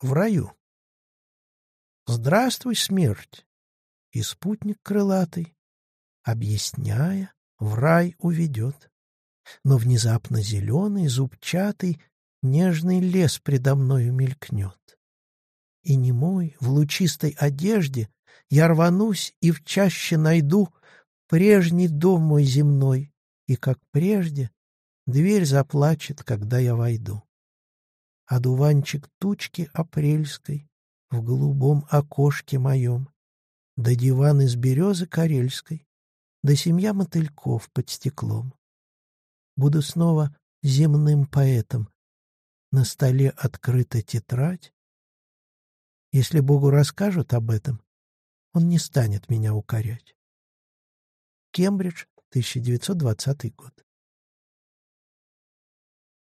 в раю. Здравствуй, смерть! И спутник крылатый, объясняя, в рай уведет. Но внезапно зеленый, зубчатый, нежный лес предо мною мелькнет. И немой, в лучистой одежде, я рванусь и в чаще найду прежний дом мой земной, и, как прежде, дверь заплачет, когда я войду. А дуванчик тучки апрельской в голубом окошке моем, да диван из березы карельской, да семья мотыльков под стеклом. Буду снова земным поэтом. На столе открыта тетрадь. Если Богу расскажут об этом, он не станет меня укорять. Кембридж, 1920 год.